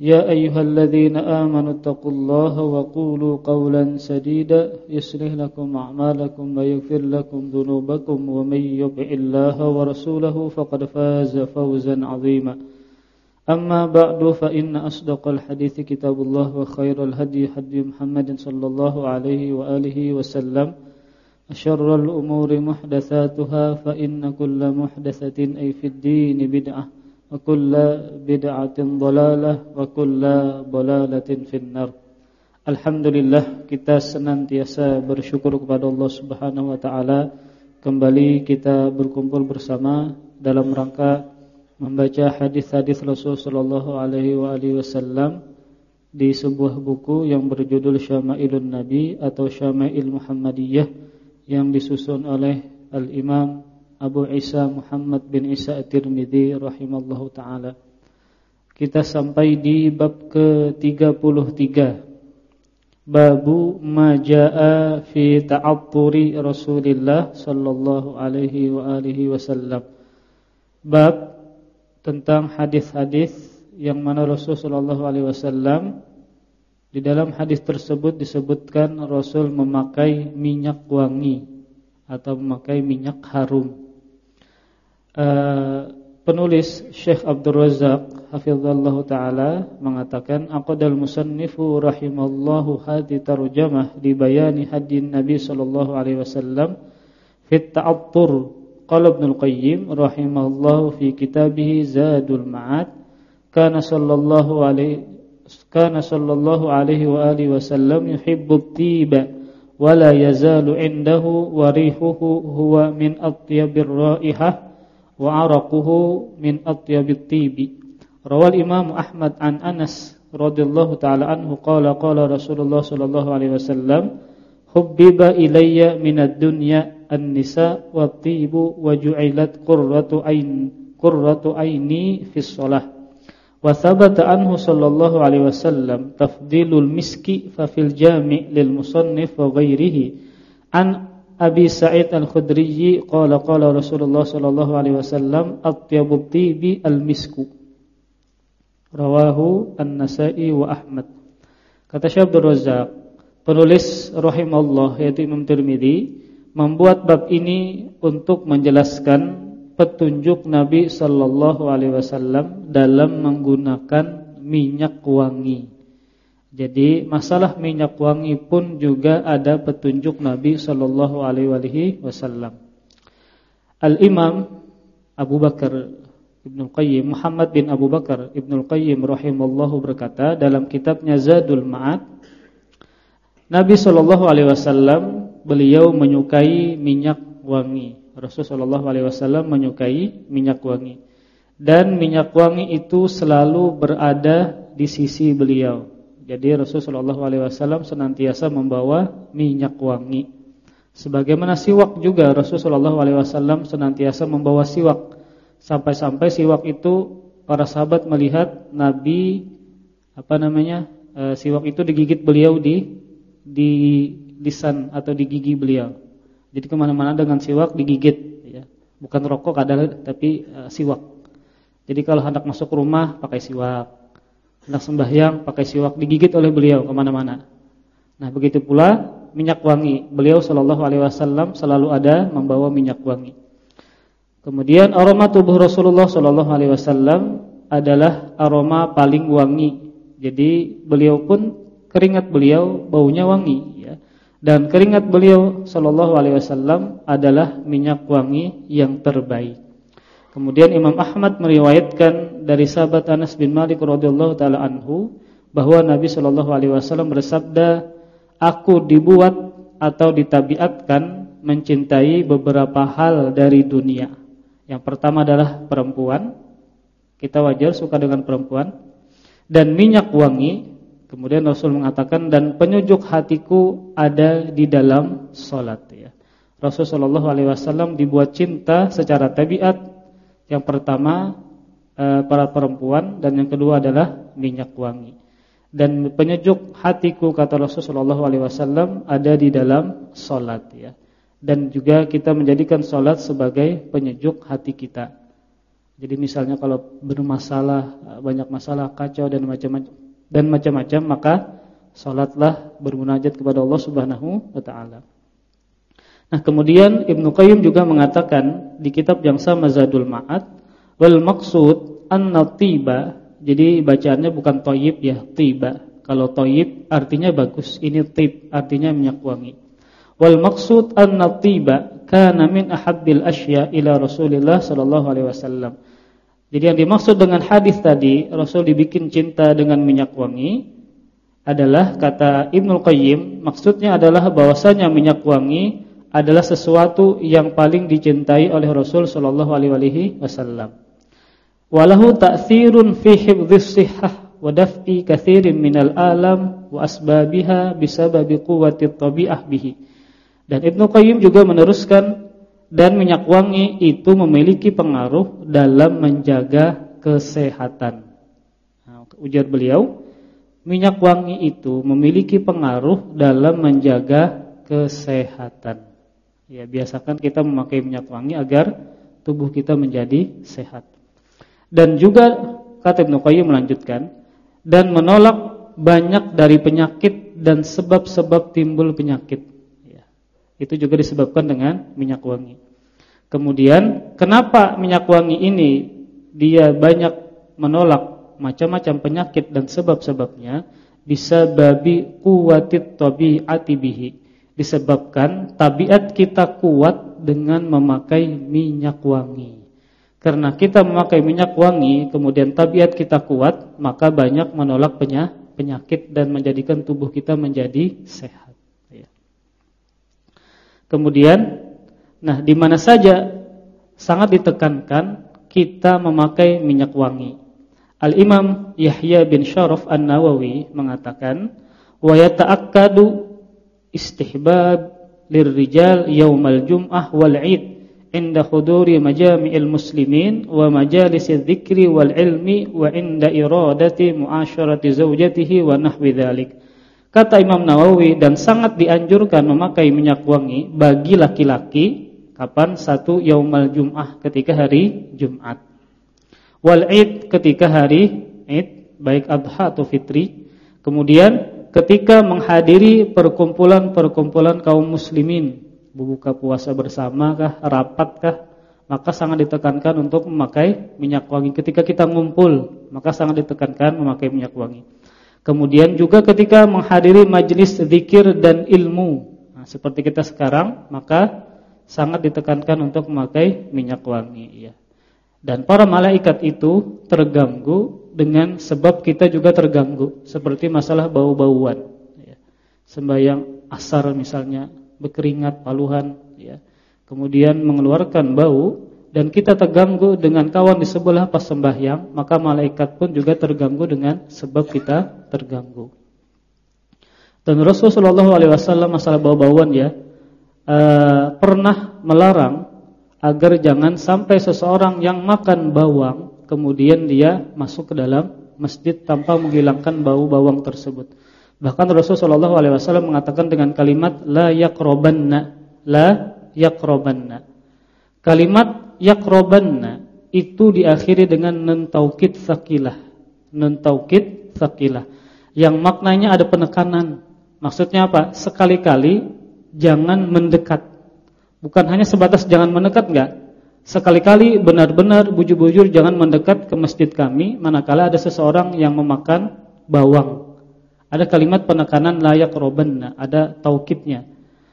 يا أيها الذين آمنوا اتقوا الله وقولوا قولا سديدا يصلح لكم أعمالكم ويغفر لكم ذنوبكم ومن يطع الله ورسوله فقد فاز فوزا عظيما. أما بعد فإن أصدق الحديث كتاب الله وخير الهدي هدي محمد صلى الله عليه وآله وسلم. أشر الأمور محدثاتها فإن كل محدثة أي في الدين بدعة. Kulla bid'atin dhalalah wa kulla dhalalatin finnar. Alhamdulillah kita senantiasa bersyukur kepada Allah Subhanahu wa taala. Kembali kita berkumpul bersama dalam rangka membaca hadis-hadis Rasul sallallahu alaihi wa alihi wasallam di sebuah buku yang berjudul Syama'ilun Nabi atau Syama'il Muhammadiyah yang disusun oleh Al-Imam Abu Isa Muhammad bin Isa At-Tirmidzi rahimallahu taala. Kita sampai di bab ke-33. Babu majaa fi ta'atturi Rasulillah sallallahu alaihi wa alihi wasallam. Bab tentang hadis-hadis yang mana Rasul sallallahu alaihi wasallam di dalam hadis tersebut disebutkan Rasul memakai minyak wangi atau memakai minyak harum uh, penulis Syekh Abdul Razak hafizallahu taala mengatakan aqdal musannifu rahimallahu hadi tarjamah di bayani hadin Nabi sallallahu alaihi wasallam fi ta'attur qala Ibnu Qayyim rahimallahu fi kitabih Zadul Ma'ad. Kana sallallahu alaihi kana sallallahu alaihi wa alihi wasallam yuhibbu tiba wala yazalu indahu wa rihuhu huwa min atyabir raihah wa araquhu min atyabit tibi. Rawal Imam Ahmad an Anas radhiyallahu taala anhu qala qala Rasulullah sallallahu alaihi wasallam hubbiba ilayya minad dunya an-nisa wa tibu wa ju'ilat qurratu ain qurratu aini fi shalah wa thabata anhu sallallahu alaihi wasallam tafdilul miski fa fil jami' lil musannif wa ghairihi an Abi Sa'id Al-Khudri qala qala Rasulullah sallallahu alaihi wasallam atyabut tibi al-misku. Rawahu An-Nasa'i wa Ahmad. Kata Syekh Abdul Razzaq, penulis rahimallahu yaitu Imam Tirmizi membuat bab ini untuk menjelaskan petunjuk Nabi sallallahu alaihi wasallam dalam menggunakan minyak wangi. Jadi masalah minyak wangi pun juga ada petunjuk Nabi Shallallahu Alaihi Wasallam. Al Imam Abu Bakar Ibnu Qayyim Muhammad bin Abu Bakar Ibnu Qayyim rahimallahu berkata dalam kitabnya Zadul Ma'ad Nabi Shallallahu Alaihi Wasallam beliau menyukai minyak wangi. Rasul Shallallahu Alaihi Wasallam menyukai minyak wangi dan minyak wangi itu selalu berada di sisi beliau jadi Rasulullah SAW senantiasa membawa minyak wangi. Sebagaimana siwak juga Rasulullah SAW senantiasa membawa siwak. Sampai-sampai siwak itu para sahabat melihat Nabi apa namanya e, siwak itu digigit beliau di di lisan atau di gigi beliau. Jadi ke mana-mana dengan siwak digigit, ya. bukan rokok kadang tapi e, siwak. Jadi kalau hendak masuk rumah pakai siwak, hendak sembahyang pakai siwak digigit oleh beliau ke mana-mana. Nah begitu pula minyak wangi. Beliau Shallallahu Alaihi Wasallam selalu ada membawa minyak wangi. Kemudian aroma tubuh Rasulullah Shallallahu Alaihi Wasallam adalah aroma paling wangi. Jadi beliau pun keringat beliau baunya wangi. Ya. Dan keringat beliau Shallallahu Alaihi Wasallam adalah minyak wangi yang terbaik. Kemudian Imam Ahmad meriwayatkan dari sahabat Anas bin Malik radhiyallahu taala anhu bahwa Nabi Shallallahu alaihi wasallam bersabda, "Aku dibuat atau ditabiatkan mencintai beberapa hal dari dunia." Yang pertama adalah perempuan. Kita wajar suka dengan perempuan dan minyak wangi. Kemudian Rasul mengatakan dan penyujuk hatiku ada di dalam salat ya. Rasul Shallallahu alaihi wasallam dibuat cinta secara tabiat yang pertama eh, para perempuan dan yang kedua adalah minyak wangi. Dan penyejuk hatiku kata Rasulullah SAW ada di dalam solat ya. Dan juga kita menjadikan solat sebagai penyejuk hati kita. Jadi misalnya kalau bermasalah, eh, banyak masalah, kacau dan macam-macam dan macam-macam maka solatlah bermunajat kepada Allah Subhanahu wa taala. Nah, kemudian Ibnu Qayyim juga mengatakan di kitab yang sama Zadul Ma'ad, wal maksud anna tiba, jadi bacaannya bukan toyib ya, tiba. Kalau toyib artinya bagus, ini tib artinya minyak wangi. Wal maksud anna tiba kana min ahabbil asya ila Rasulillah sallallahu alaihi wasallam. Jadi yang dimaksud dengan hadis tadi, Rasul dibikin cinta dengan minyak wangi adalah kata Ibnu Qayyim, maksudnya adalah bahwasanya minyak wangi adalah sesuatu yang paling dicintai oleh Rasul sallallahu alaihi wasallam. Walahu ta'thirun fi hifdhis sihhah wa daf'i katsirin minal alam wa asbabiha bisababi quwwati tabi'ah bihi. Dan Ibnu Qayyim juga meneruskan dan minyak wangi itu memiliki pengaruh dalam menjaga kesehatan. Nah, ujar beliau, minyak wangi itu memiliki pengaruh dalam menjaga kesehatan. Ya, biasakan kita memakai minyak wangi agar tubuh kita menjadi sehat. Dan juga kata Ibnu Qayyim melanjutkan dan menolak banyak dari penyakit dan sebab-sebab timbul penyakit. Ya. Itu juga disebabkan dengan minyak wangi. Kemudian kenapa minyak wangi ini dia banyak menolak macam-macam penyakit dan sebab-sebabnya bisa babi kuwatit tabi'ati bihi disebabkan tabiat kita kuat dengan memakai minyak wangi. Karena kita memakai minyak wangi, kemudian tabiat kita kuat, maka banyak menolak penyakit dan menjadikan tubuh kita menjadi sehat. Ya. Kemudian, nah di mana saja sangat ditekankan kita memakai minyak wangi. Al Imam Yahya bin Sharaf An Nawawi mengatakan, wa yata'akkadu istihbab lirrijal yaumal jum'ah wal 'id inda huduri majami'il muslimin wa majalisidz dzikri wal ilmi wa inda iradati muasyarati zaujatihi wa nahwi dzalik. Kata Imam Nawawi dan sangat dianjurkan memakai minyak wangi bagi laki-laki kapan satu yaumal jum'ah ketika hari Jumat. Wal 'id ketika hari Id baik adha atau fitri. Kemudian ketika menghadiri perkumpulan-perkumpulan kaum muslimin, berbuka puasa bersama kah, rapat kah, maka sangat ditekankan untuk memakai minyak wangi. Ketika kita ngumpul, maka sangat ditekankan memakai minyak wangi. Kemudian juga ketika menghadiri majelis zikir dan ilmu, nah, seperti kita sekarang, maka sangat ditekankan untuk memakai minyak wangi. Ya. Dan para malaikat itu terganggu dengan sebab kita juga terganggu seperti masalah bau-bauan ya. Sembayang asar misalnya berkeringat, paluhan ya. Kemudian mengeluarkan bau dan kita terganggu dengan kawan di sebelah pas sembahyang, maka malaikat pun juga terganggu dengan sebab kita terganggu. Dan Rasulullah SAW masalah bau-bauan ya uh, pernah melarang agar jangan sampai seseorang yang makan bawang kemudian dia masuk ke dalam masjid tanpa menghilangkan bau bawang tersebut. Bahkan Rasulullah SAW mengatakan dengan kalimat la yakrobanna, la yakrobanna. Kalimat yakrobanna itu diakhiri dengan nentaukid sakilah, nentaukid sakilah. Yang maknanya ada penekanan. Maksudnya apa? Sekali-kali jangan mendekat. Bukan hanya sebatas jangan mendekat enggak, Sekali-kali benar-benar bujur-bujur jangan mendekat ke masjid kami manakala ada seseorang yang memakan bawang. Ada kalimat penekanan layak robanna, ada taukidnya.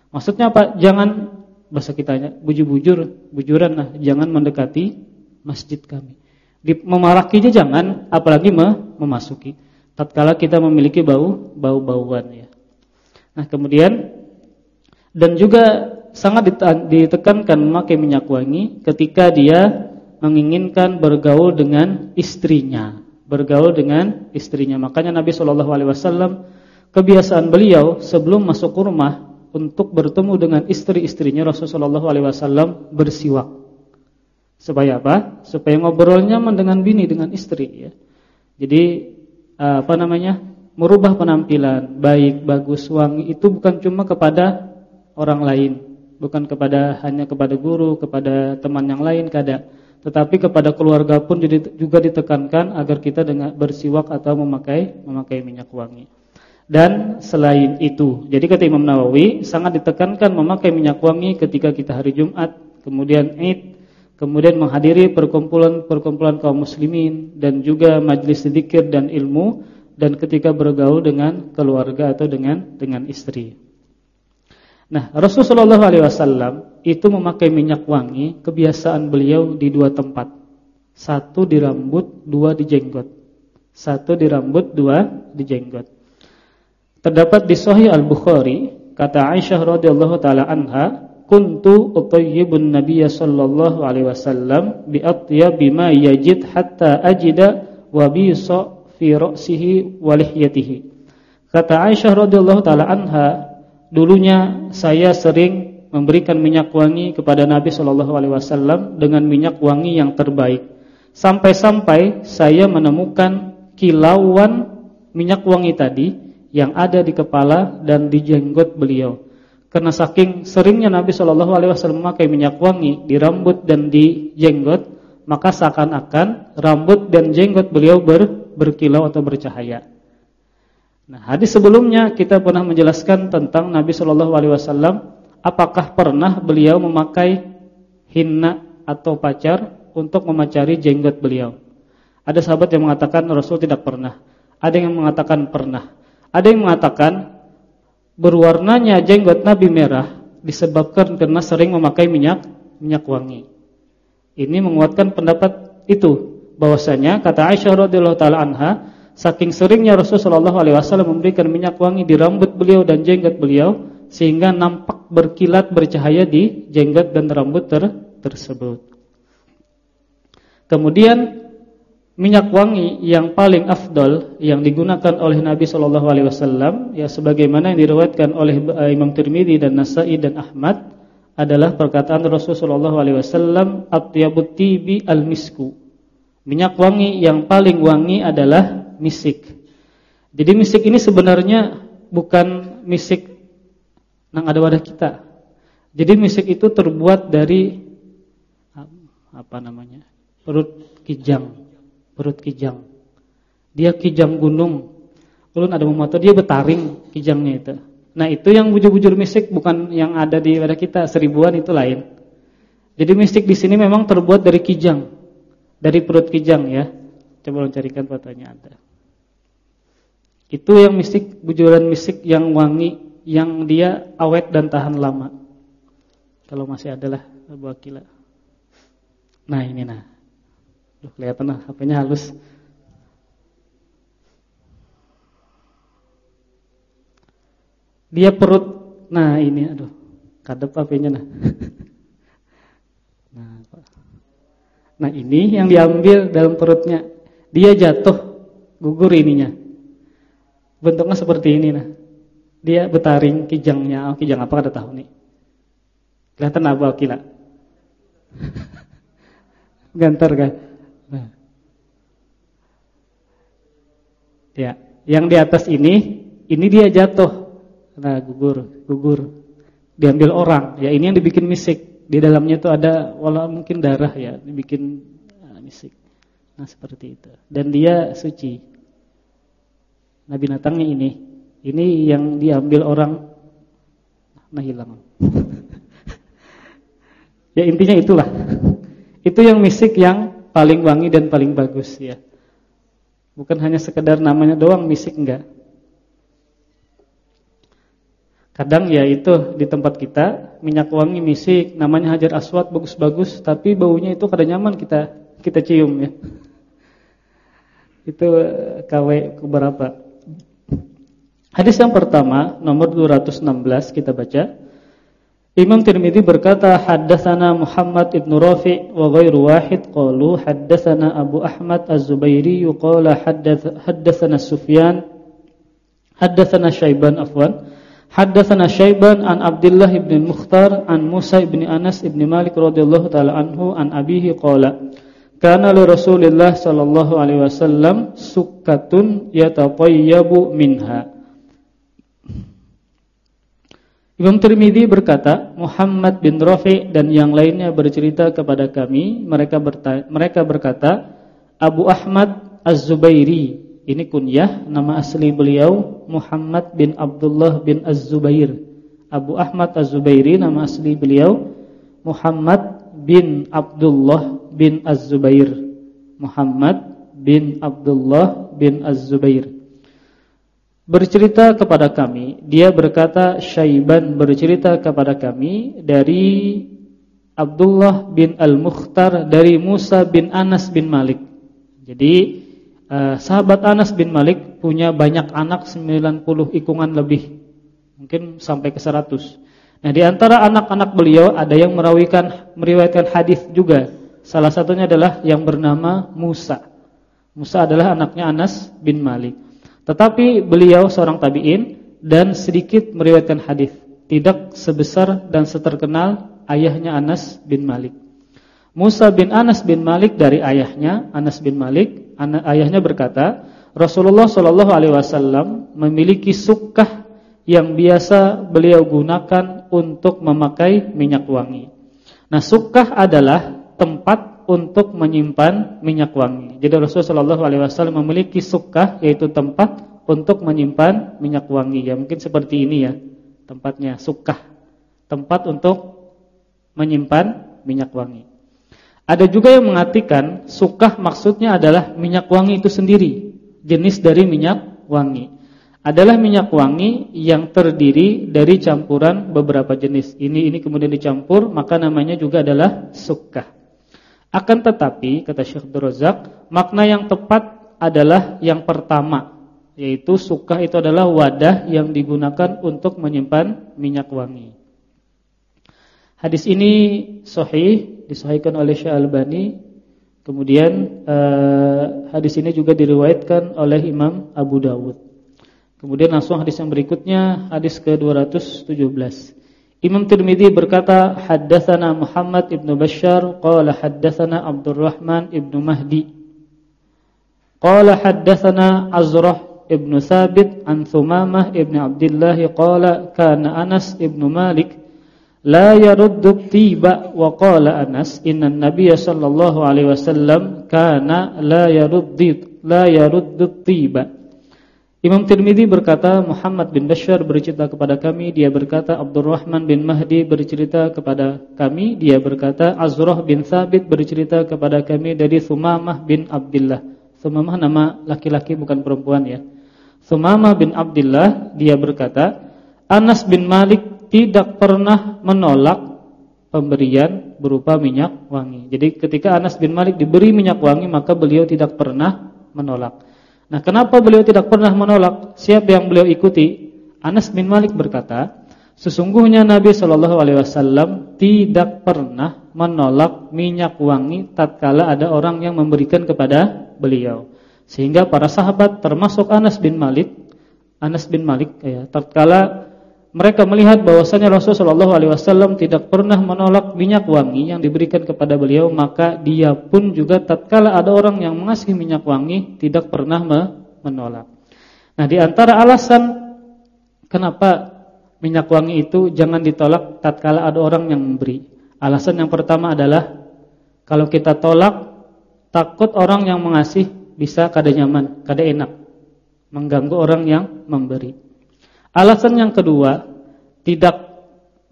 Maksudnya apa? Jangan bahasa kitanya bujur-bujur, bujuran lah, jangan mendekati masjid kami. Di, memarakinya jangan, apalagi memasuki. Tatkala kita memiliki bau bau-bauan ya. Nah, kemudian dan juga sangat ditekankan memakai minyak wangi ketika dia menginginkan bergaul dengan istrinya, bergaul dengan istrinya. Makanya Nabi Shallallahu alaihi wasallam kebiasaan beliau sebelum masuk rumah untuk bertemu dengan istri-istrinya Rasulullah alaihi wasallam bersiwak. Supaya apa? Supaya ngobrolnya dengan bini dengan istri ya. Jadi apa namanya? merubah penampilan baik, bagus, wangi itu bukan cuma kepada orang lain, bukan kepada hanya kepada guru, kepada teman yang lain kada, tetapi kepada keluarga pun juga ditekankan agar kita dengan bersiwak atau memakai memakai minyak wangi. Dan selain itu, jadi kata Imam Nawawi sangat ditekankan memakai minyak wangi ketika kita hari Jumat, kemudian Id, kemudian menghadiri perkumpulan-perkumpulan kaum muslimin dan juga majelis zikir dan ilmu dan ketika bergaul dengan keluarga atau dengan dengan istri. Nah, Rasulullah SAW itu memakai minyak wangi, kebiasaan beliau di dua tempat. Satu di rambut, dua di jenggot. Satu di rambut, dua di jenggot. Terdapat di Sahih Al-Bukhari kata Aisyah radhiyallahu taala anha, "Kuntu utayyibun Nabiy sallallahu alaihi wasallam bi atyabi ma yajid hatta ajida wa bi fi ra'sihi wa lihyatihi." Kata Aisyah radhiyallahu taala anha, dulunya saya sering memberikan minyak wangi kepada Nabi sallallahu alaihi wasallam dengan minyak wangi yang terbaik. Sampai-sampai saya menemukan kilauan minyak wangi tadi yang ada di kepala dan di jenggot beliau. Karena saking seringnya Nabi Shallallahu Alaihi Wasallam memakai minyak wangi di rambut dan di jenggot, maka seakan-akan rambut dan jenggot beliau ber, berkilau atau bercahaya. Nah, hadis sebelumnya kita pernah menjelaskan tentang Nabi Shallallahu Alaihi Wasallam, apakah pernah beliau memakai hinna atau pacar untuk memacari jenggot beliau. Ada sahabat yang mengatakan Rasul tidak pernah. Ada yang mengatakan pernah. Ada yang mengatakan berwarnanya jenggot Nabi merah disebabkan karena sering memakai minyak minyak wangi. Ini menguatkan pendapat itu bahwasanya kata Aisyah radhiyallahu taala anha saking seringnya Rasulullah wasallam memberikan minyak wangi di rambut beliau dan jenggot beliau sehingga nampak berkilat bercahaya di jenggot dan rambut ter tersebut. Kemudian minyak wangi yang paling afdol yang digunakan oleh Nabi wasallam ya sebagaimana yang diriwayatkan oleh eh, Imam Tirmizi dan Nasa'i dan Ahmad adalah perkataan Rasulullah Shallallahu alaihi wasallam tibi al-misku. Minyak wangi yang paling wangi adalah misik. Jadi misik ini sebenarnya bukan misik nang ada wadah kita. Jadi misik itu terbuat dari apa namanya? perut kijang perut kijang. Dia kijang gunung. Ulun ada memoto dia betaring kijangnya itu. Nah, itu yang bujur-bujur mistik bukan yang ada di pada kita seribuan itu lain. Jadi mistik di sini memang terbuat dari kijang. Dari perut kijang ya. Coba carikan fotonya ada. Itu yang mistik bujuran mistik yang wangi yang dia awet dan tahan lama. Kalau masih adalah Abu Akila. Nah, ini nah. Duh, kelihatan lah HP-nya halus. Dia perut. Nah, ini aduh. Kadep HP-nya nah. nah, nah, ini yang diambil dalam perutnya. Dia jatuh, gugur ininya. Bentuknya seperti ini nah. Dia betaring kijangnya. Oh, kijang apa kada tahu nih. Kelihatan apa kila? Gantar kan? Nah. Ya, yang di atas ini, ini dia jatuh. Nah, gugur, gugur. Diambil orang. Ya, ini yang dibikin misik. Di dalamnya itu ada wala mungkin darah ya, dibikin nah, misik. Nah, seperti itu. Dan dia suci. Nah, binatangnya ini. Ini yang diambil orang nah hilang. ya intinya itulah. Itu yang misik yang paling wangi dan paling bagus ya. Bukan hanya sekedar namanya doang misik enggak. Kadang ya itu di tempat kita minyak wangi misik namanya hajar aswad bagus-bagus tapi baunya itu kada nyaman kita kita cium ya. Itu eh, KW keberapa? Hadis yang pertama nomor 216 kita baca. Imam Tirmidzi berkata haddatsana Muhammad ibn Rafi' wa ghairu wahid qalu haddatsana Abu Ahmad Az-Zubairi qala haddatsana Sufyan haddatsana Syaiban afwan haddatsana Syaiban an Abdullah ibn Mukhtar an Musa ibn Anas ibn Malik radhiyallahu taala anhu an abihi qala kana li Rasulillah sallallahu alaihi wasallam sukkatun yatatayyabu minha. Imam Tirmidzi berkata, Muhammad bin Rafi dan yang lainnya bercerita kepada kami, mereka mereka berkata, Abu Ahmad Az-Zubairi, ini kunyah, nama asli beliau Muhammad bin Abdullah bin Az-Zubair. Abu Ahmad Az-Zubairi nama asli beliau Muhammad bin Abdullah bin Az-Zubair. Muhammad bin Abdullah bin Az-Zubair bercerita kepada kami, dia berkata Syaiban bercerita kepada kami dari Abdullah bin Al-Mukhtar dari Musa bin Anas bin Malik. Jadi eh, sahabat Anas bin Malik punya banyak anak 90 ikungan lebih. Mungkin sampai ke 100. Nah, di antara anak-anak beliau ada yang merawikan meriwayatkan hadis juga. Salah satunya adalah yang bernama Musa. Musa adalah anaknya Anas bin Malik. Tetapi beliau seorang tabi'in dan sedikit meriwayatkan hadis, tidak sebesar dan seterkenal ayahnya Anas bin Malik. Musa bin Anas bin Malik dari ayahnya Anas bin Malik, ayahnya berkata, Rasulullah Shallallahu alaihi wasallam memiliki sukah yang biasa beliau gunakan untuk memakai minyak wangi. Nah, sukah adalah tempat untuk menyimpan minyak wangi. Jadi Rasulullah Shallallahu alaihi wasallam memiliki sukah yaitu tempat untuk menyimpan minyak wangi. Ya mungkin seperti ini ya tempatnya sukah. Tempat untuk menyimpan minyak wangi. Ada juga yang mengartikan sukah maksudnya adalah minyak wangi itu sendiri, jenis dari minyak wangi. Adalah minyak wangi yang terdiri dari campuran beberapa jenis. Ini ini kemudian dicampur, maka namanya juga adalah sukah. Akan tetapi kata Syekh Durrazak, makna yang tepat adalah yang pertama, yaitu sukah itu adalah wadah yang digunakan untuk menyimpan minyak wangi. Hadis ini sahih disahihkan oleh Syekh Albani. Kemudian uh, hadis ini juga diriwayatkan oleh Imam Abu Dawud. Kemudian langsung hadis yang berikutnya hadis ke-217. Imam Tirmidzi berkata, haddatsana Muhammad ibnu Bashar qala haddatsana Abdurrahman ibnu Mahdi. Qala haddatsana Azrah ibnu Sabit an Thumamah ibnu Abdullah qala kana Anas ibnu Malik la yaruddu tiba wa qala Anas inna an-nabiy sallallahu alaihi wasallam kana la yaruddu la yaruddu tiba. Imam Tirmidzi berkata Muhammad bin Bashar bercerita kepada kami dia berkata Abdurrahman bin Mahdi bercerita kepada kami dia berkata Azrah bin Thabit bercerita kepada kami dari Sumamah bin Abdullah Sumamah nama laki-laki bukan perempuan ya Sumamah bin Abdullah dia berkata Anas bin Malik tidak pernah menolak pemberian berupa minyak wangi jadi ketika Anas bin Malik diberi minyak wangi maka beliau tidak pernah menolak Nah, kenapa beliau tidak pernah menolak? Siapa yang beliau ikuti? Anas bin Malik berkata, sesungguhnya Nabi Shallallahu alaihi wasallam tidak pernah menolak minyak wangi tatkala ada orang yang memberikan kepada beliau. Sehingga para sahabat termasuk Anas bin Malik, Anas bin Malik ya, tatkala mereka melihat bahwasanya Rasulullah Shallallahu alaihi wasallam tidak pernah menolak minyak wangi yang diberikan kepada beliau, maka dia pun juga tatkala ada orang yang mengasihi minyak wangi tidak pernah menolak. Nah, di antara alasan kenapa minyak wangi itu jangan ditolak tatkala ada orang yang memberi. Alasan yang pertama adalah kalau kita tolak takut orang yang mengasih bisa kada nyaman, kada enak, mengganggu orang yang memberi. Alasan yang kedua, tidak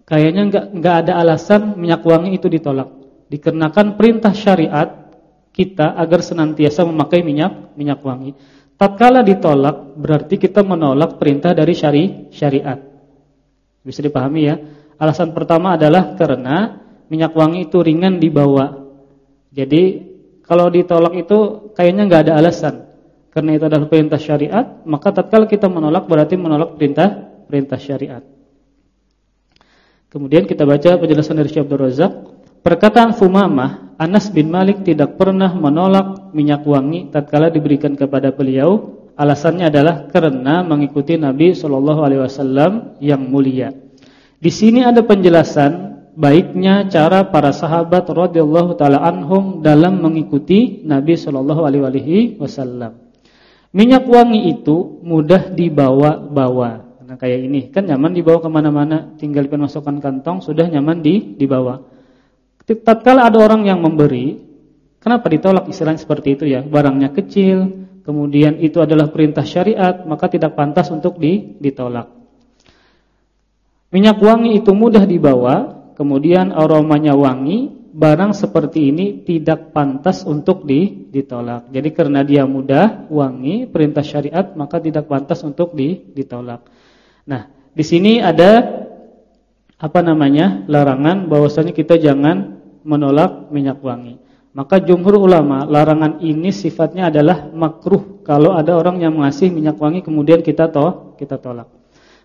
kayaknya enggak enggak ada alasan minyak wangi itu ditolak. Dikarenakan perintah syariat kita agar senantiasa memakai minyak minyak wangi. Tatkala ditolak berarti kita menolak perintah dari syari syariat. Bisa dipahami ya? Alasan pertama adalah karena minyak wangi itu ringan dibawa. Jadi kalau ditolak itu kayaknya nggak ada alasan. Karena itu adalah perintah syariat, maka tatkala kita menolak berarti menolak perintah perintah syariat. Kemudian kita baca penjelasan dari Syekh Abdul Razak, perkataan Fumamah, Anas bin Malik tidak pernah menolak minyak wangi tatkala diberikan kepada beliau. Alasannya adalah karena mengikuti Nabi Shallallahu alaihi wasallam yang mulia. Di sini ada penjelasan baiknya cara para sahabat radhiyallahu taala anhum dalam mengikuti Nabi sallallahu alaihi wasallam. Minyak wangi itu mudah dibawa-bawa. Nah kayak ini kan nyaman dibawa ke mana-mana, tinggal masukkan kantong sudah nyaman di dibawa. Tatkala ada orang yang memberi, kenapa ditolak istilah seperti itu ya? Barangnya kecil, kemudian itu adalah perintah syariat, maka tidak pantas untuk ditolak. Minyak wangi itu mudah dibawa, kemudian aromanya wangi, barang seperti ini tidak pantas untuk ditolak. Jadi karena dia mudah, wangi, perintah syariat, maka tidak pantas untuk ditolak. Nah, di sini ada apa namanya? larangan bahwasanya kita jangan menolak minyak wangi. Maka jumhur ulama larangan ini sifatnya adalah makruh kalau ada orang yang mengasih minyak wangi kemudian kita toh kita tolak.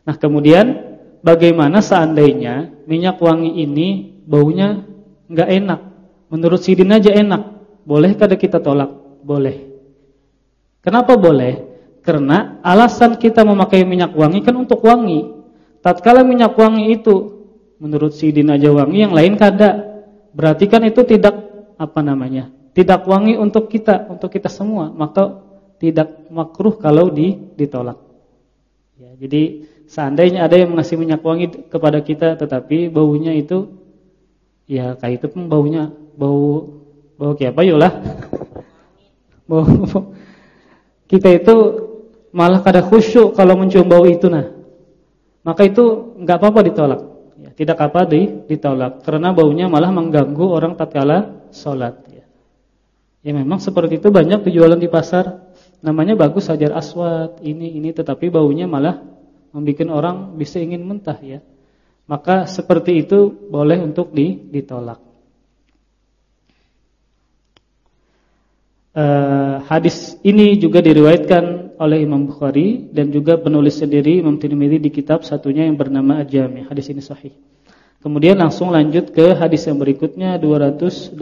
Nah, kemudian bagaimana seandainya minyak wangi ini baunya nggak enak. Menurut Sidin aja enak. Bolehkah kita tolak? Boleh. Kenapa boleh? Karena alasan kita memakai minyak wangi kan untuk wangi. Tatkala minyak wangi itu menurut Sidin aja wangi, yang lain kada. Berarti kan itu tidak apa namanya? Tidak wangi untuk kita, untuk kita semua. Maka tidak makruh kalau di, ditolak. Ya, jadi Seandainya ada yang mengasih minyak wangi kepada kita tetapi baunya itu ya kayak itu pun baunya bau bau kayak apa yolah. bau, kita itu malah kada khusyuk kalau mencium bau itu nah. Maka itu enggak apa-apa ditolak. Ya, tidak apa di, ditolak karena baunya malah mengganggu orang tatkala salat ya. Ya memang seperti itu banyak dijualan di pasar. Namanya bagus hajar aswad, ini ini tetapi baunya malah membuat orang bisa ingin mentah ya. Maka seperti itu boleh untuk ditolak. Uh, hadis ini juga diriwayatkan oleh Imam Bukhari dan juga penulis sendiri Imam Tirmidzi di kitab satunya yang bernama Ajami. Hadis ini sahih. Kemudian langsung lanjut ke hadis yang berikutnya 218.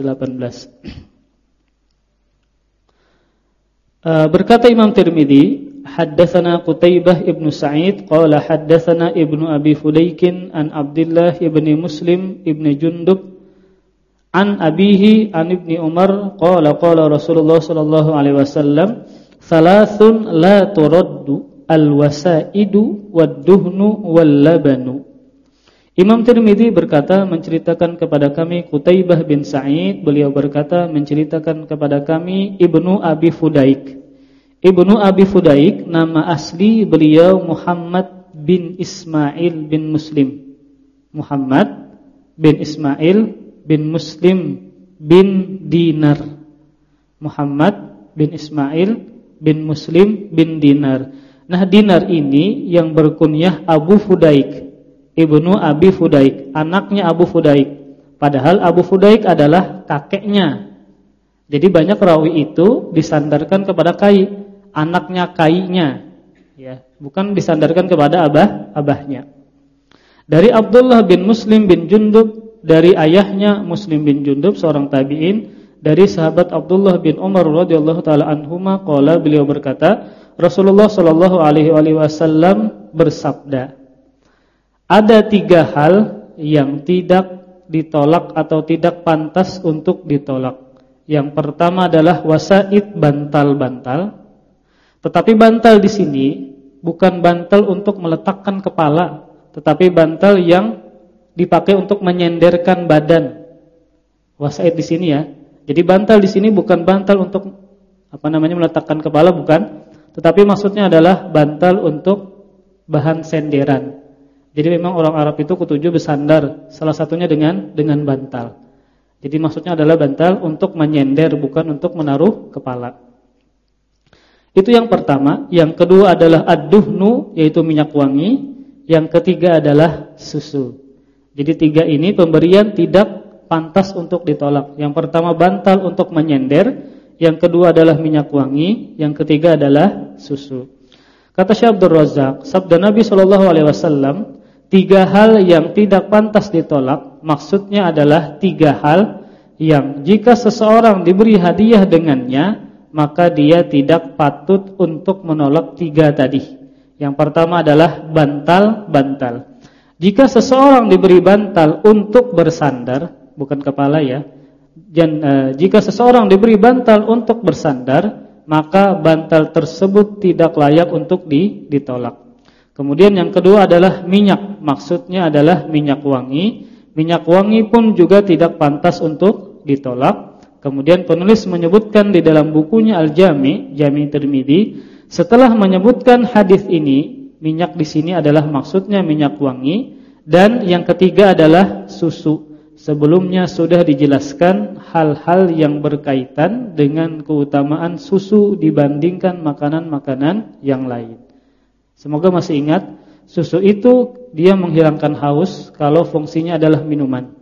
Uh, berkata Imam Tirmidzi Haddatsana Qutaibah ibnu Sa'id qala haddatsana ibnu Abi Fudaikin an Abdullah ibni Muslim ibni Jundub an abihi an ibni Umar qala qala Rasulullah sallallahu alaihi wasallam thalathun la turaddu al-wasaidu wad-duhnu wal-labanu Imam Tirmizi berkata menceritakan kepada kami Qutaibah bin Sa'id beliau berkata menceritakan kepada kami Ibnu Abi Fudaik Ibnu Abi Fudaik nama asli beliau Muhammad bin Ismail bin Muslim. Muhammad bin Ismail bin Muslim bin Dinar. Muhammad bin Ismail bin Muslim bin Dinar. Nah, Dinar ini yang berkunyah Abu Fudaik. Ibnu Abi Fudaik, anaknya Abu Fudaik. Padahal Abu Fudaik adalah kakeknya. Jadi banyak rawi itu disandarkan kepada Kai anaknya kainya ya bukan disandarkan kepada abah abahnya. Dari Abdullah bin Muslim bin Jundub dari ayahnya Muslim bin Jundub seorang tabi'in dari sahabat Abdullah bin Umar radhiyallahu taala anhuma qala beliau berkata Rasulullah sallallahu alaihi wasallam bersabda ada tiga hal yang tidak ditolak atau tidak pantas untuk ditolak. Yang pertama adalah wasaid bantal-bantal tetapi bantal di sini bukan bantal untuk meletakkan kepala, tetapi bantal yang dipakai untuk menyenderkan badan. Wasaid di sini ya. Jadi bantal di sini bukan bantal untuk apa namanya meletakkan kepala bukan, tetapi maksudnya adalah bantal untuk bahan senderan. Jadi memang orang Arab itu ketujuh bersandar, salah satunya dengan dengan bantal. Jadi maksudnya adalah bantal untuk menyender bukan untuk menaruh kepala. Itu yang pertama, yang kedua adalah ad-duhnu yaitu minyak wangi, yang ketiga adalah susu. Jadi tiga ini pemberian tidak pantas untuk ditolak. Yang pertama bantal untuk menyender, yang kedua adalah minyak wangi, yang ketiga adalah susu. Kata Syekh Abdul Razak, sabda Nabi Shallallahu alaihi wasallam, tiga hal yang tidak pantas ditolak, maksudnya adalah tiga hal yang jika seseorang diberi hadiah dengannya, maka dia tidak patut untuk menolak tiga tadi. Yang pertama adalah bantal-bantal. Jika seseorang diberi bantal untuk bersandar, bukan kepala ya, dan e, jika seseorang diberi bantal untuk bersandar, maka bantal tersebut tidak layak untuk di, ditolak. Kemudian yang kedua adalah minyak, maksudnya adalah minyak wangi. Minyak wangi pun juga tidak pantas untuk ditolak. Kemudian penulis menyebutkan di dalam bukunya Al-Jami, Jami Tirmidzi, setelah menyebutkan hadis ini, minyak di sini adalah maksudnya minyak wangi dan yang ketiga adalah susu. Sebelumnya sudah dijelaskan hal-hal yang berkaitan dengan keutamaan susu dibandingkan makanan-makanan yang lain. Semoga masih ingat, susu itu dia menghilangkan haus kalau fungsinya adalah minuman.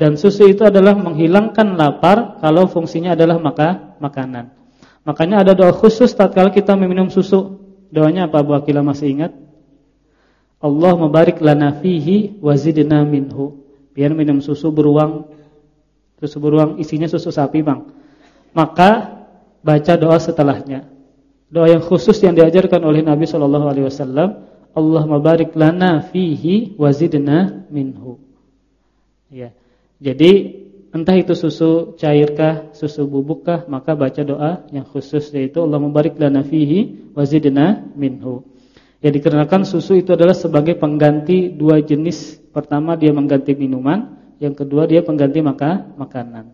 Dan susu itu adalah menghilangkan lapar kalau fungsinya adalah maka makanan. Makanya ada doa khusus tatkala kita meminum susu. Doanya apa Bu Akila masih ingat? Allah mabarik lana fihi wazidna minhu biar minum susu beruang susu beruang isinya susu sapi bang maka baca doa setelahnya doa yang khusus yang diajarkan oleh Nabi Shallallahu Alaihi Wasallam Allah mabarik lana fihi wazidna minhu ya jadi entah itu susu cairkah susu bubukkah maka baca doa yang khusus yaitu Allah mabarik lana fihi wazidna minhu Ya dikarenakan susu itu adalah sebagai pengganti dua jenis. Pertama dia mengganti minuman, yang kedua dia pengganti maka makanan.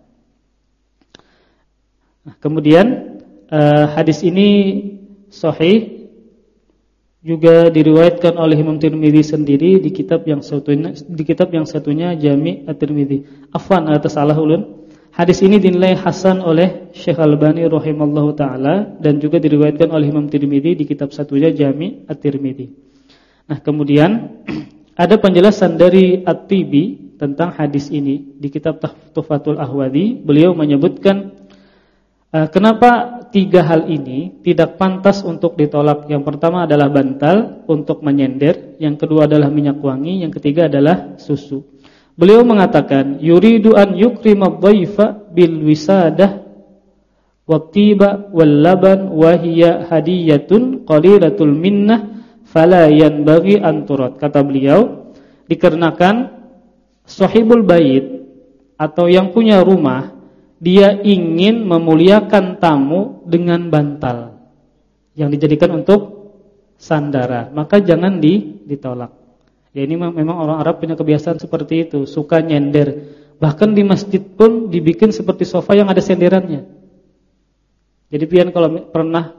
Nah, kemudian uh, hadis ini sahih juga diriwayatkan oleh Imam Tirmizi sendiri di kitab yang satunya di kitab yang satunya Jami' At-Tirmizi. Afwan atas salah ulun. Hadis ini dinilai hasan oleh Syekh Al-Albani rahimallahu taala dan juga diriwayatkan oleh Imam Tirmizi di kitab satunya Jami' At-Tirmizi. Nah, kemudian ada penjelasan dari At-Tibi tentang hadis ini di kitab Tuhfatul Ahwadi. Beliau menyebutkan kenapa tiga hal ini tidak pantas untuk ditolak. Yang pertama adalah bantal untuk menyender, yang kedua adalah minyak wangi, yang ketiga adalah susu. Beliau mengatakan yuridu an yukrima dhaifa bil wisadah wattiba wal laban wa hiya hadiyatun qalilatul minnah fala yanbaghi an turat. Kata beliau dikarenakan sahibul bait atau yang punya rumah dia ingin memuliakan tamu dengan bantal yang dijadikan untuk sandara, maka jangan ditolak. Ya ini memang orang Arab punya kebiasaan seperti itu, suka nyender. Bahkan di masjid pun dibikin seperti sofa yang ada senderannya. Jadi pian kalau pernah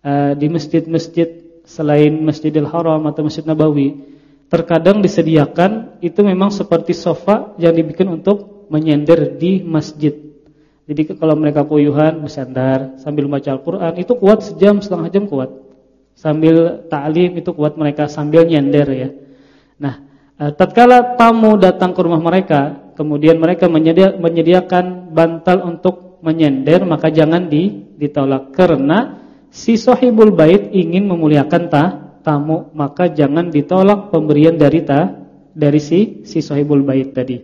uh, di masjid-masjid selain Masjidil Haram atau Masjid Nabawi, terkadang disediakan itu memang seperti sofa yang dibikin untuk menyender di masjid. Jadi kalau mereka kuyuhan bersandar sambil baca Al-Qur'an itu kuat sejam setengah jam kuat. Sambil ta'lim itu kuat mereka sambil nyender ya. Nah, eh, tatkala tamu datang ke rumah mereka, kemudian mereka menyediakan bantal untuk menyender, maka jangan ditolak karena si sahibul bait ingin memuliakan ta, tamu, maka jangan ditolak pemberian dari ta, dari si si sahibul bait tadi.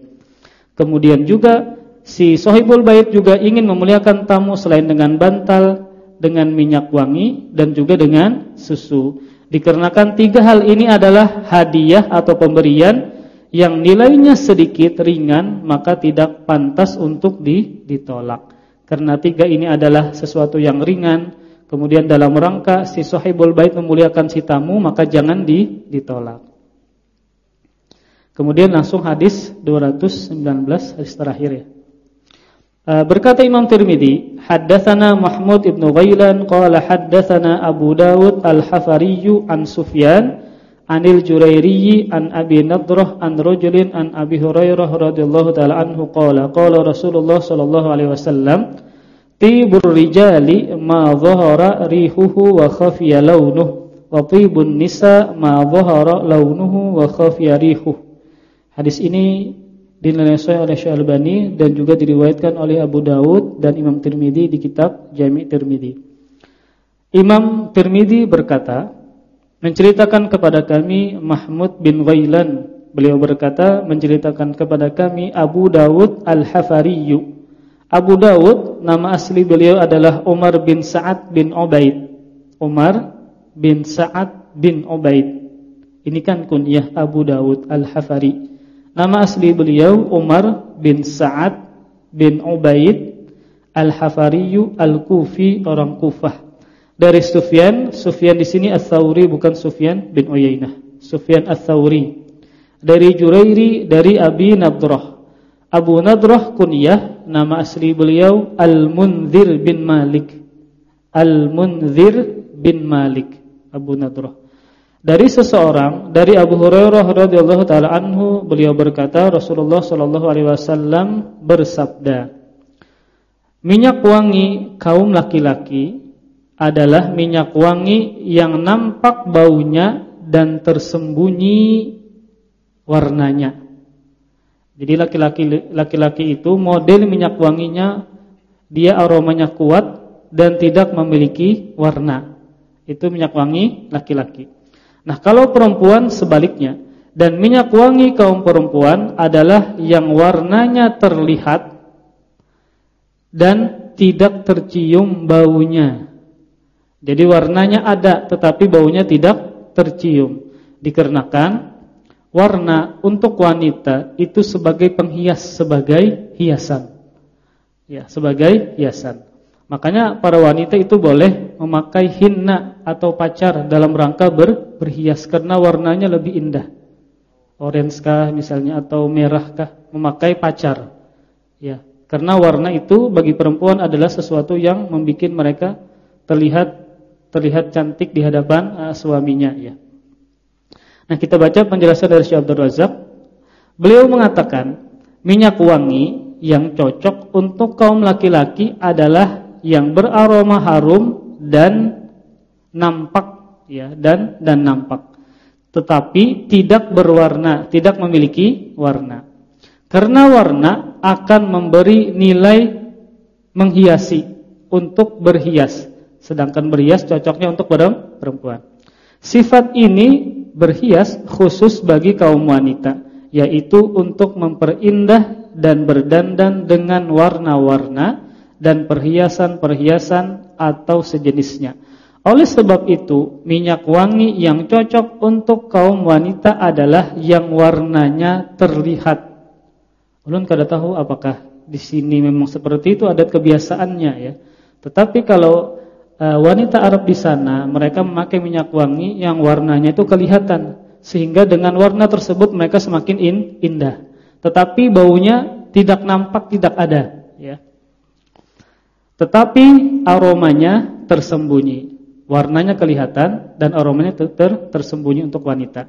Kemudian juga si sahibul bait juga ingin memuliakan tamu selain dengan bantal, dengan minyak wangi dan juga dengan susu. Dikarenakan tiga hal ini adalah hadiah atau pemberian yang nilainya sedikit ringan maka tidak pantas untuk ditolak. Karena tiga ini adalah sesuatu yang ringan, kemudian dalam rangka si sahibul bait memuliakan si tamu maka jangan ditolak. Kemudian langsung hadis 219 hadis terakhir ya. Uh, berkata Imam Tirmidzi, haddatsana Mahmud ibn Ghailan qala haddatsana Abu Dawud Al-Hafari an Sufyan anil Jurairi an Abi Nadrah an rajulin an Abi Hurairah radhiyallahu taala anhu qala qala Rasulullah sallallahu alaihi wasallam tibur rijali ma dhahara rihuhu wa khafiya launuhu wa tibun nisa ma dhahara launuhu wa khafiya rihuhu. Hadis ini dinilai oleh Syekh Albani dan juga diriwayatkan oleh Abu Dawud dan Imam Tirmidzi di kitab Jami' Tirmidzi. Imam Tirmidzi berkata, menceritakan kepada kami Mahmud bin Ghailan. Beliau berkata, menceritakan kepada kami Abu Dawud Al-Hafariyu. Abu Dawud nama asli beliau adalah Umar bin Sa'ad bin Ubaid. Umar bin Sa'ad bin Ubaid. Ini kan kunyah Abu Dawud Al-Hafari. Nama asli beliau Umar bin Sa'ad bin Ubaid Al-Hafariyu Al-Kufi orang Kufah. Dari Sufyan, Sufyan di sini Ats-Tsauri bukan Sufyan bin Uyainah. Sufyan Ats-Tsauri. Dari Jurairi dari Abi Nadrah. Abu Nadrah kunyah nama asli beliau Al-Munzir bin Malik. Al-Munzir bin Malik. Abu Nadrah. Dari seseorang dari Abu Hurairah radhiyallahu taala anhu beliau berkata Rasulullah sallallahu alaihi wasallam bersabda Minyak wangi kaum laki-laki adalah minyak wangi yang nampak baunya dan tersembunyi warnanya. Jadi laki-laki laki-laki itu model minyak wanginya dia aromanya kuat dan tidak memiliki warna. Itu minyak wangi laki-laki. Nah, kalau perempuan sebaliknya dan minyak wangi kaum perempuan adalah yang warnanya terlihat dan tidak tercium baunya. Jadi warnanya ada tetapi baunya tidak tercium. Dikarenakan warna untuk wanita itu sebagai penghias, sebagai hiasan. Ya, sebagai hiasan. Makanya para wanita itu boleh memakai hinna atau pacar dalam rangka ber, berhias karena warnanya lebih indah. Orange kah misalnya atau merah kah memakai pacar. Ya, karena warna itu bagi perempuan adalah sesuatu yang membuat mereka terlihat terlihat cantik di hadapan uh, suaminya ya. Nah, kita baca penjelasan dari Syekh Abdul Razak. Beliau mengatakan minyak wangi yang cocok untuk kaum laki-laki adalah yang beraroma harum dan nampak ya dan dan nampak tetapi tidak berwarna, tidak memiliki warna. Karena warna akan memberi nilai menghiasi untuk berhias, sedangkan berhias cocoknya untuk perempuan. Sifat ini berhias khusus bagi kaum wanita, yaitu untuk memperindah dan berdandan dengan warna-warna dan perhiasan-perhiasan atau sejenisnya. Oleh sebab itu, minyak wangi yang cocok untuk kaum wanita adalah yang warnanya terlihat. Ulun kada tahu apakah di sini memang seperti itu adat kebiasaannya ya. Tetapi kalau uh, wanita Arab di sana, mereka memakai minyak wangi yang warnanya itu kelihatan sehingga dengan warna tersebut mereka semakin in, indah. Tetapi baunya tidak nampak, tidak ada. Tetapi aromanya tersembunyi. Warnanya kelihatan dan aromanya ter ter tersembunyi untuk wanita.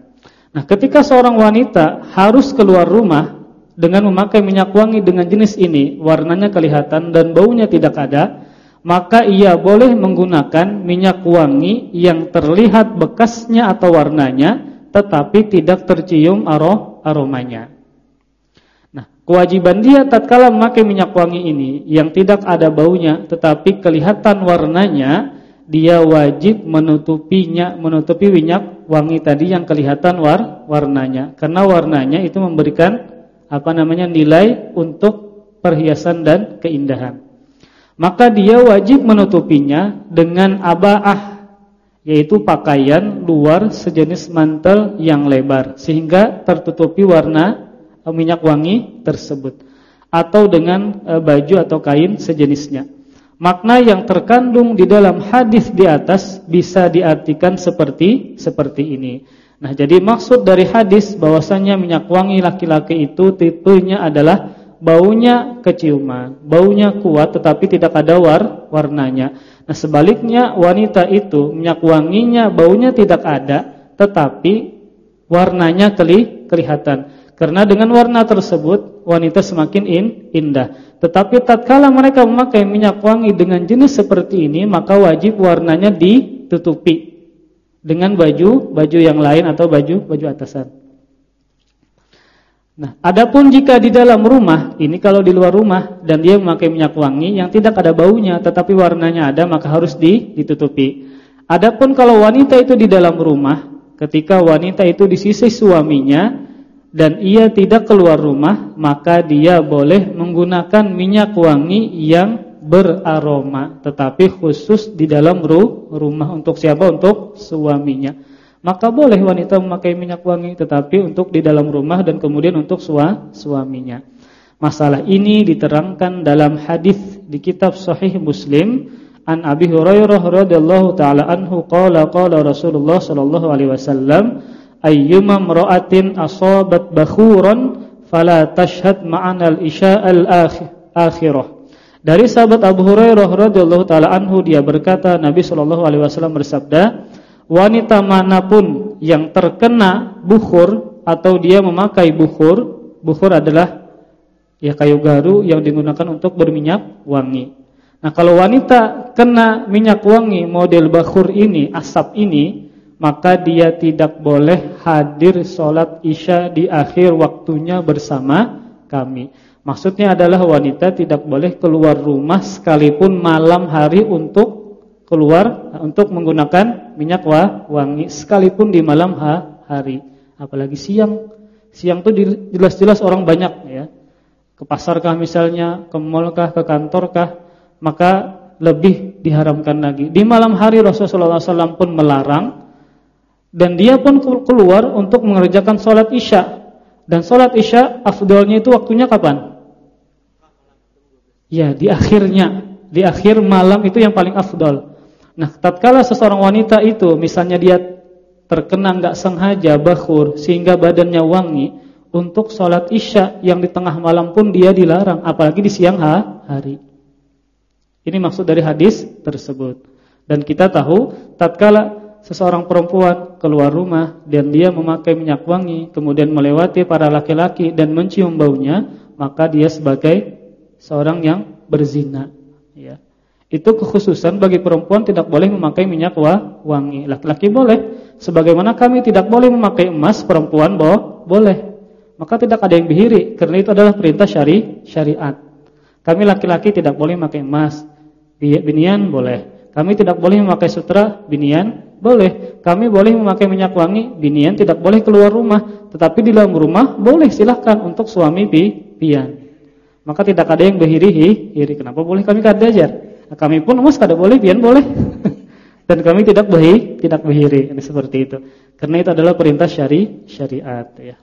Nah, ketika seorang wanita harus keluar rumah dengan memakai minyak wangi dengan jenis ini, warnanya kelihatan dan baunya tidak ada, maka ia boleh menggunakan minyak wangi yang terlihat bekasnya atau warnanya tetapi tidak tercium aromanya. Kewajiban dia tatkala memakai minyak wangi ini yang tidak ada baunya tetapi kelihatan warnanya, dia wajib menutupinya, menutupi minyak wangi tadi yang kelihatan war warnanya. Karena warnanya itu memberikan apa namanya nilai untuk perhiasan dan keindahan. Maka dia wajib menutupinya dengan abaah yaitu pakaian luar sejenis mantel yang lebar sehingga tertutupi warna minyak wangi tersebut atau dengan e, baju atau kain sejenisnya. Makna yang terkandung di dalam hadis di atas bisa diartikan seperti seperti ini. Nah, jadi maksud dari hadis bahwasanya minyak wangi laki-laki itu tipenya adalah baunya keciuman, baunya kuat tetapi tidak ada war warnanya. Nah, sebaliknya wanita itu minyak wanginya baunya tidak ada tetapi warnanya keli kelihatan. Karena dengan warna tersebut wanita semakin in, indah. Tetapi tatkala mereka memakai minyak wangi dengan jenis seperti ini, maka wajib warnanya ditutupi dengan baju baju yang lain atau baju baju atasan. Nah, adapun jika di dalam rumah, ini kalau di luar rumah dan dia memakai minyak wangi yang tidak ada baunya tetapi warnanya ada, maka harus ditutupi. Adapun kalau wanita itu di dalam rumah, ketika wanita itu di sisi suaminya dan ia tidak keluar rumah, maka dia boleh menggunakan minyak wangi yang beraroma, tetapi khusus di dalam rumah untuk siapa? Untuk suaminya maka boleh wanita memakai minyak wangi tetapi untuk di dalam rumah dan kemudian untuk sua, suaminya. Masalah ini diterangkan dalam hadis di kitab Sahih Muslim an Abi Hurairah radhiyallahu taala anhu qala qala Rasulullah sallallahu alaihi wasallam ayyuma imra'atin asabat bakhuran fala tashhad ma'ana al-isya al-akhirah. Dari sahabat Abu Hurairah radhiyallahu taala anhu dia berkata Nabi sallallahu alaihi wasallam bersabda wanita mana pun yang terkena bukhur atau dia memakai bukhur, bukhur adalah ya kayu garu yang digunakan untuk berminyak wangi. Nah, kalau wanita kena minyak wangi model bukhur ini, asap ini, maka dia tidak boleh hadir sholat isya di akhir waktunya bersama kami. Maksudnya adalah wanita tidak boleh keluar rumah sekalipun malam hari untuk keluar untuk menggunakan minyak wangi sekalipun di malam hari, apalagi siang. Siang tuh jelas-jelas orang banyak ya. Ke pasarkah misalnya, ke malkah, ke kantorkah, maka lebih diharamkan lagi. Di malam hari Rasulullah SAW pun melarang dan dia pun keluar untuk mengerjakan sholat isya. Dan sholat isya afdolnya itu waktunya kapan? Ya, di akhirnya, di akhir malam itu yang paling afdol. Nah, tatkala seseorang wanita itu misalnya dia terkena enggak sengaja bakhur sehingga badannya wangi, untuk sholat isya yang di tengah malam pun dia dilarang, apalagi di siang hari. Ini maksud dari hadis tersebut. Dan kita tahu tatkala seseorang perempuan keluar rumah dan dia memakai minyak wangi, kemudian melewati para laki-laki dan mencium baunya, maka dia sebagai seorang yang berzina, ya. Itu kekhususan bagi perempuan tidak boleh memakai minyak wangi. Laki-laki boleh. Sebagaimana kami tidak boleh memakai emas, perempuan boh, boleh. Maka tidak ada yang bihiri karena itu adalah perintah syari syariat. Kami laki-laki tidak boleh memakai emas. Binian boleh. Kami tidak boleh memakai sutra, binian boleh. Kami boleh memakai minyak wangi, binian tidak boleh keluar rumah. Tetapi di dalam rumah boleh silahkan untuk suami bi pian. Maka tidak ada yang bihiri, hiri. Kenapa boleh kami kadajar? Nah, kami pun emas kada boleh, pian boleh. Dan kami tidak bahi, tidak bahiri, ini seperti itu. Karena itu adalah perintah syari syariat ya.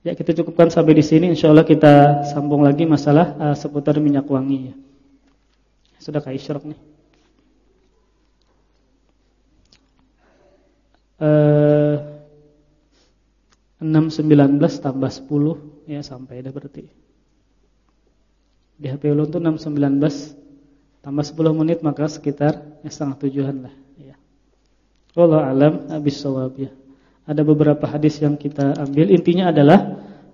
Ya, kita cukupkan sampai di sini. Insya Allah kita sambung lagi masalah uh, seputar minyak wangi ya. Sudah kayak isyraq nih. Uh, 619 tambah 10 ya sampai dah berarti. Di HP ulun tuh 619 tambah 10 menit maka sekitar ya, setengah tujuan lah ya. Allah alam habis sawab ya. Ada beberapa hadis yang kita ambil intinya adalah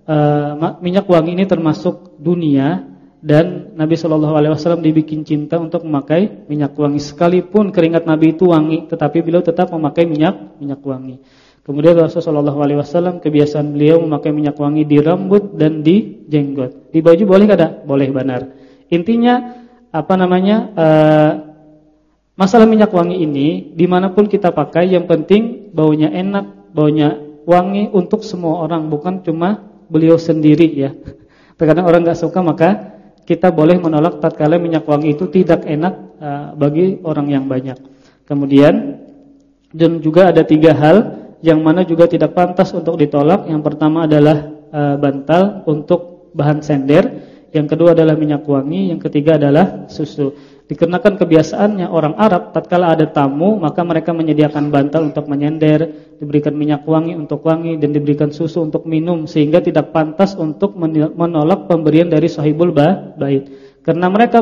uh, minyak wangi ini termasuk dunia dan Nabi Shallallahu alaihi wasallam dibikin cinta untuk memakai minyak wangi sekalipun keringat Nabi itu wangi tetapi beliau tetap memakai minyak minyak wangi. Kemudian Rasulullah SAW kebiasaan beliau memakai minyak wangi di rambut dan di jenggot. Di baju boleh kada? Boleh benar. Intinya apa namanya? Uh, masalah minyak wangi ini di mana pun kita pakai, yang penting baunya enak, baunya wangi untuk semua orang, bukan cuma beliau sendiri ya. Terkadang orang nggak suka maka kita boleh menolak tatkala minyak wangi itu tidak enak uh, bagi orang yang banyak. Kemudian dan juga ada tiga hal yang mana juga tidak pantas untuk ditolak. Yang pertama adalah e, bantal untuk bahan sender, yang kedua adalah minyak wangi, yang ketiga adalah susu. Dikarenakan kebiasaannya orang Arab tatkala ada tamu maka mereka menyediakan bantal untuk menyender, diberikan minyak wangi untuk wangi dan diberikan susu untuk minum sehingga tidak pantas untuk menolak pemberian dari sahibul bait. Karena mereka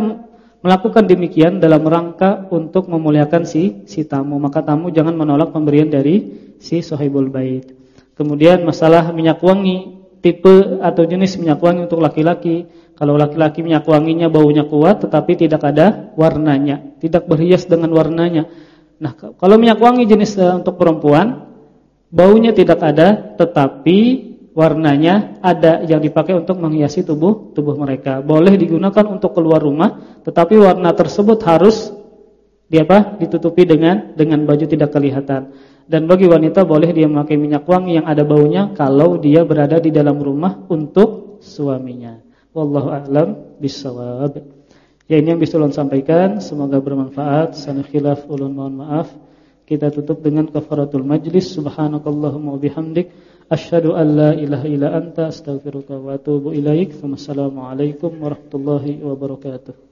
melakukan demikian dalam rangka untuk memuliakan si si tamu, maka tamu jangan menolak pemberian dari si sahibul bait. Kemudian masalah minyak wangi, tipe atau jenis minyak wangi untuk laki-laki. Kalau laki-laki minyak wanginya baunya kuat tetapi tidak ada warnanya, tidak berhias dengan warnanya. Nah, kalau minyak wangi jenis uh, untuk perempuan Baunya tidak ada, tetapi warnanya ada yang dipakai untuk menghiasi tubuh tubuh mereka. Boleh digunakan untuk keluar rumah, tetapi warna tersebut harus di ditutupi dengan dengan baju tidak kelihatan. Dan bagi wanita boleh dia memakai minyak wangi yang ada baunya kalau dia berada di dalam rumah untuk suaminya. Wallahu a'lam bissawab. Ya ini yang bisa ulun sampaikan, semoga bermanfaat. Sana khilaf ulun mohon maaf. Kita tutup dengan kafaratul majlis. Subhanakallahumma bihamdik asyhadu an la ilaha illa anta astaghfiruka wa atubu ilaik. Wassalamualaikum warahmatullahi wabarakatuh.